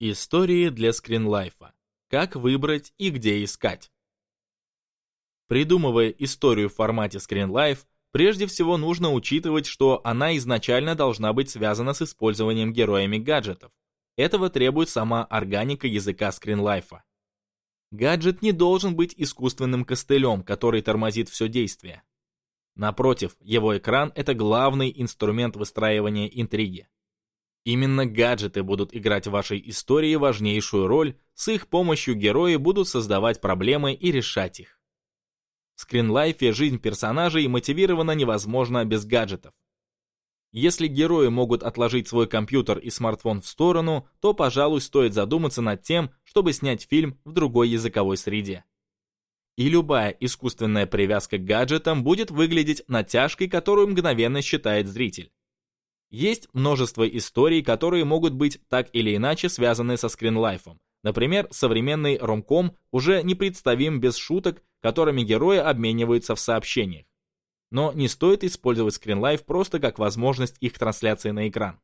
Истории для скринлайфа. Как выбрать и где искать. Придумывая историю в формате скринлайф, прежде всего нужно учитывать, что она изначально должна быть связана с использованием героями гаджетов. Этого требует сама органика языка скринлайфа. Гаджет не должен быть искусственным костылем, который тормозит все действие. Напротив, его экран – это главный инструмент выстраивания интриги. Именно гаджеты будут играть в вашей истории важнейшую роль, с их помощью герои будут создавать проблемы и решать их. В скринлайфе жизнь персонажей мотивирована невозможно без гаджетов. Если герои могут отложить свой компьютер и смартфон в сторону, то, пожалуй, стоит задуматься над тем, чтобы снять фильм в другой языковой среде. И любая искусственная привязка к гаджетам будет выглядеть натяжкой, которую мгновенно считает зритель. Есть множество историй, которые могут быть так или иначе связаны со скринлайфом. Например, современный ромком уже непредставим без шуток, которыми герои обмениваются в сообщениях. Но не стоит использовать скринлайф просто как возможность их трансляции на экран.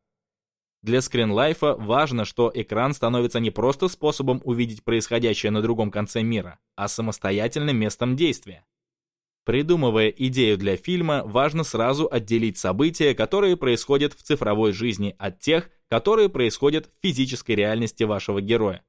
Для скринлайфа важно, что экран становится не просто способом увидеть происходящее на другом конце мира, а самостоятельным местом действия. Придумывая идею для фильма, важно сразу отделить события, которые происходят в цифровой жизни, от тех, которые происходят в физической реальности вашего героя.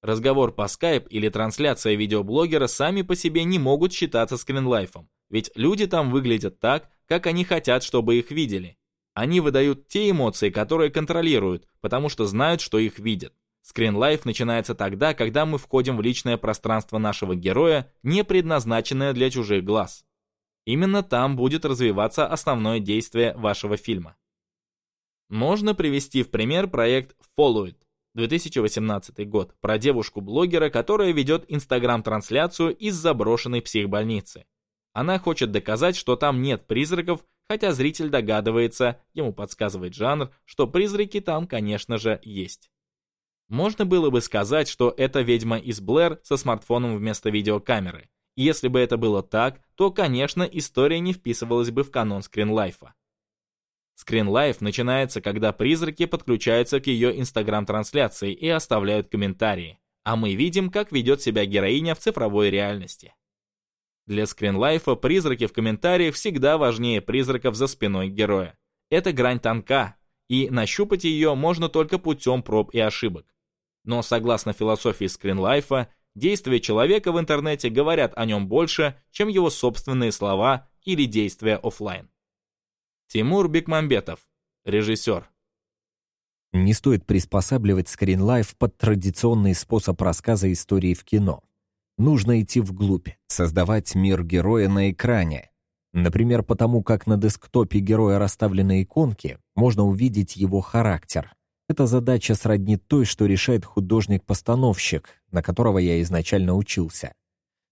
Разговор по Skype или трансляция видеоблогера сами по себе не могут считаться скринлайфом, ведь люди там выглядят так, как они хотят, чтобы их видели. Они выдают те эмоции, которые контролируют, потому что знают, что их видят. Скринлайф начинается тогда, когда мы входим в личное пространство нашего героя, не предназначенное для чужих глаз. Именно там будет развиваться основное действие вашего фильма. Можно привести в пример проект Follow It, 2018 год, про девушку-блогера, которая ведет инстаграм-трансляцию из заброшенной психбольницы. Она хочет доказать, что там нет призраков, хотя зритель догадывается, ему подсказывает жанр, что призраки там, конечно же, есть. Можно было бы сказать, что это ведьма из Блэр со смартфоном вместо видеокамеры. И если бы это было так, то, конечно, история не вписывалась бы в канон скринлайфа. Скринлайф начинается, когда призраки подключаются к ее инстаграм-трансляции и оставляют комментарии, а мы видим, как ведет себя героиня в цифровой реальности. Для скринлайфа призраки в комментариях всегда важнее призраков за спиной героя. Эта грань тонка, и нащупать ее можно только путем проб и ошибок. Но согласно философии скринлайфа, действия человека в интернете говорят о нем больше, чем его собственные слова или действия офлайн. Тимур Бекмамбетов, режиссер. Не стоит приспосабливать скринлайф под традиционный способ рассказа истории в кино. Нужно идти вглубь, создавать мир героя на экране. Например, потому как на десктопе героя расставлены иконки, можно увидеть его характер, эта задача сродни той, что решает художник-постановщик, на которого я изначально учился.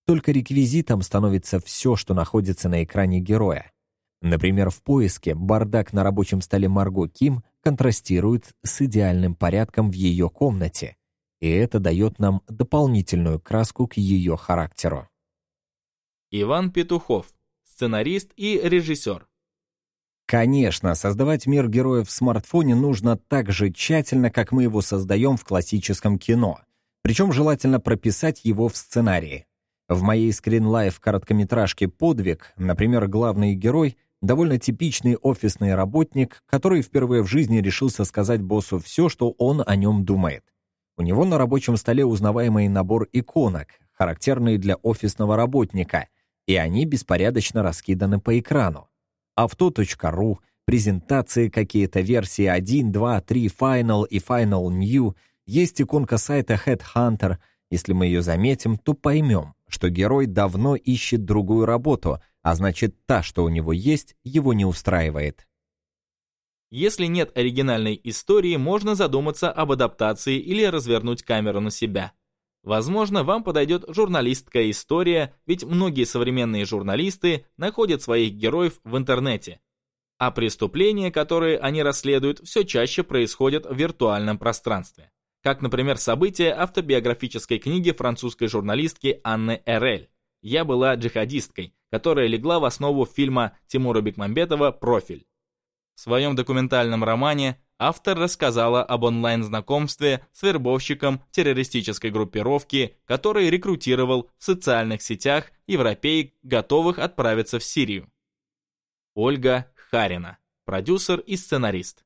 Только реквизитом становится все, что находится на экране героя. Например, в поиске бардак на рабочем столе Марго Ким контрастирует с идеальным порядком в ее комнате, и это дает нам дополнительную краску к ее характеру. Иван Петухов, сценарист и режиссер. Конечно, создавать мир героев в смартфоне нужно так же тщательно, как мы его создаем в классическом кино. Причем желательно прописать его в сценарии. В моей скринлайф короткометражке «Подвиг», например, главный герой — довольно типичный офисный работник, который впервые в жизни решился сказать боссу все, что он о нем думает. У него на рабочем столе узнаваемый набор иконок, характерные для офисного работника, и они беспорядочно раскиданы по экрану авто.ру, презентации какие-то, версии 1, 2, 3, Final и Final New, есть иконка сайта Headhunter. Если мы ее заметим, то поймем, что герой давно ищет другую работу, а значит, та, что у него есть, его не устраивает. Если нет оригинальной истории, можно задуматься об адаптации или развернуть камеру на себя. Возможно, вам подойдет журналистская история, ведь многие современные журналисты находят своих героев в интернете. А преступления, которые они расследуют, все чаще происходят в виртуальном пространстве. Как, например, события автобиографической книги французской журналистки Анны Эрель «Я была джихадисткой», которая легла в основу фильма Тимура Бекмамбетова «Профиль». В своем документальном романе автор рассказала об онлайн-знакомстве с вербовщиком террористической группировки, который рекрутировал в социальных сетях европеек, готовых отправиться в Сирию. Ольга Харина, продюсер и сценарист.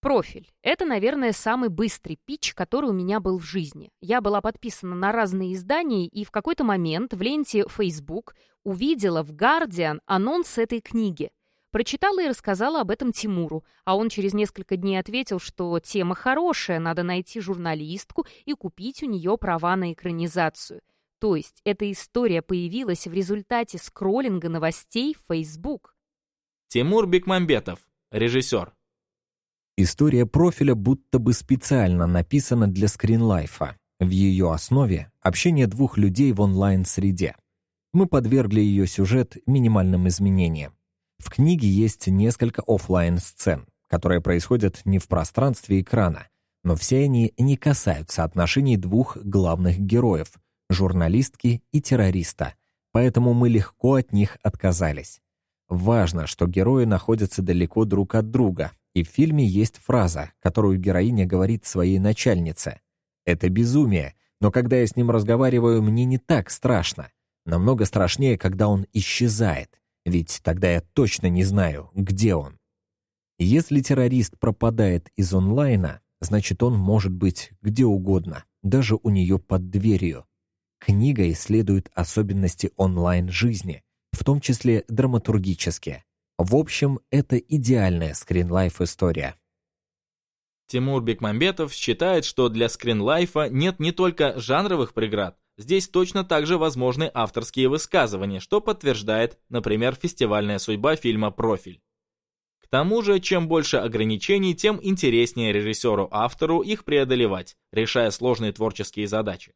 Профиль. Это, наверное, самый быстрый пич, который у меня был в жизни. Я была подписана на разные издания, и в какой-то момент в ленте Facebook увидела в Guardian анонс этой книги. Прочитала и рассказала об этом Тимуру, а он через несколько дней ответил, что тема хорошая, надо найти журналистку и купить у нее права на экранизацию. То есть эта история появилась в результате скроллинга новостей в Facebook. Тимур Бекмамбетов, режиссер. История профиля будто бы специально написана для скринлайфа. В ее основе общение двух людей в онлайн-среде. Мы подвергли ее сюжет минимальным изменениям. В книге есть несколько офлайн сцен которые происходят не в пространстве экрана, но все они не касаются отношений двух главных героев — журналистки и террориста, поэтому мы легко от них отказались. Важно, что герои находятся далеко друг от друга, и в фильме есть фраза, которую героиня говорит своей начальнице. «Это безумие, но когда я с ним разговариваю, мне не так страшно. Намного страшнее, когда он исчезает, ведь тогда я точно не знаю, где он». Если террорист пропадает из онлайна, значит он может быть где угодно, даже у нее под дверью. Книга исследует особенности онлайн-жизни, в том числе драматургические. В общем, это идеальная скринлайф история. Тимур Бекмамбетов считает, что для скринлайфа нет не только жанровых преград, здесь точно также возможны авторские высказывания, что подтверждает, например, фестивальная судьба фильма «Профиль». К тому же, чем больше ограничений, тем интереснее режиссеру-автору их преодолевать, решая сложные творческие задачи.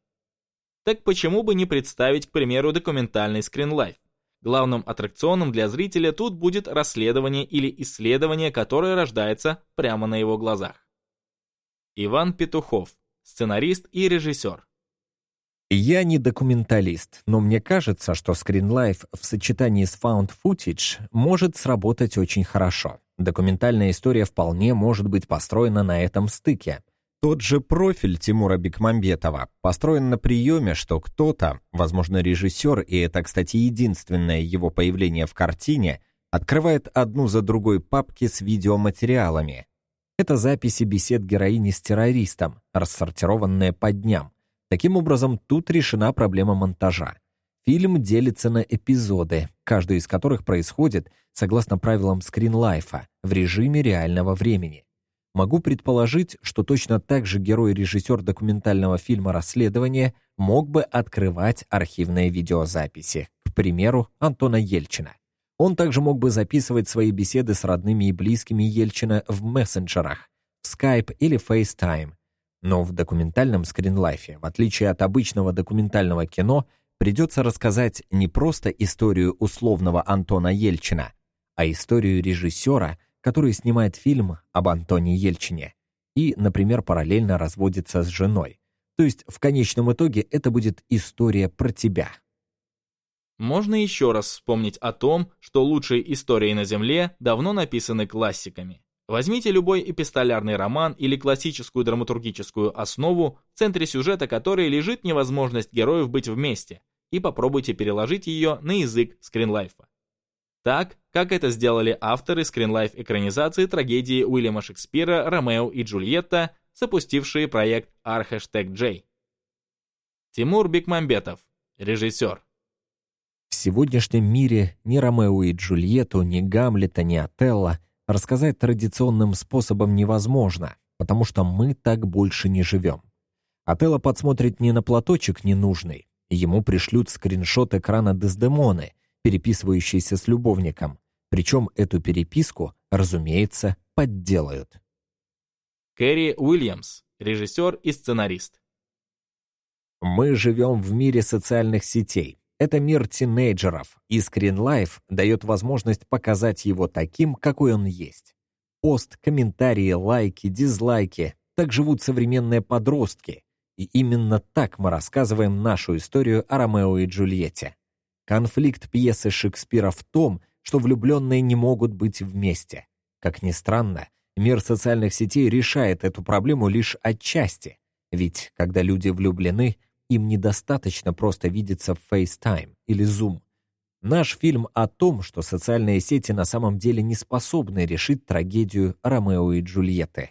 Так почему бы не представить, к примеру, документальный скринлайф? Главным аттракционом для зрителя тут будет расследование или исследование, которое рождается прямо на его глазах. Иван Петухов, сценарист и режиссер. Я не документалист, но мне кажется, что скринлайф в сочетании с found footage может сработать очень хорошо. Документальная история вполне может быть построена на этом стыке. Тот же профиль Тимура Бекмамбетова построен на приеме, что кто-то, возможно, режиссер, и это, кстати, единственное его появление в картине, открывает одну за другой папки с видеоматериалами. Это записи бесед героини с террористом, рассортированные по дням. Таким образом, тут решена проблема монтажа. Фильм делится на эпизоды, каждый из которых происходит, согласно правилам скринлайфа, в режиме реального времени. Могу предположить, что точно так же герой-режиссер документального фильма «Расследование» мог бы открывать архивные видеозаписи, к примеру, Антона Ельчина. Он также мог бы записывать свои беседы с родными и близкими Ельчина в мессенджерах, Skype или FaceTime. Но в документальном скринлайфе, в отличие от обычного документального кино, придется рассказать не просто историю условного Антона Ельчина, а историю режиссера – который снимает фильм об Антоне Ельчине и, например, параллельно разводится с женой. То есть в конечном итоге это будет история про тебя. Можно еще раз вспомнить о том, что лучшие истории на Земле давно написаны классиками. Возьмите любой эпистолярный роман или классическую драматургическую основу, в центре сюжета которой лежит невозможность героев быть вместе, и попробуйте переложить ее на язык скринлайфа так, как это сделали авторы скринлайф-экранизации трагедии Уильяма Шекспира «Ромео и Джульетта», запустившие проект R#J. Тимур Бекмамбетов, режиссер. В сегодняшнем мире ни Ромео и Джульетту, ни Гамлета, ни Отелло рассказать традиционным способом невозможно, потому что мы так больше не живем. Отелло подсмотрит не на платочек ненужный, ему пришлют скриншот экрана Дездемоны, переписывающийся с любовником. Причем эту переписку, разумеется, подделают. Кэрри Уильямс, режиссер и сценарист. Мы живем в мире социальных сетей. Это мир тинейджеров, и скринлайф дает возможность показать его таким, какой он есть. Пост, комментарии, лайки, дизлайки — так живут современные подростки. И именно так мы рассказываем нашу историю о Ромео и Джульетте. Конфликт пьесы Шекспира в том, что влюбленные не могут быть вместе. Как ни странно, Мир социальных сетей решает эту проблему лишь отчасти, ведь когда люди влюблены, им недостаточно просто видеться в FaceTime или Zoom. Наш фильм о том, что социальные сети на самом деле не способны решить трагедию Ромео и Джульетты.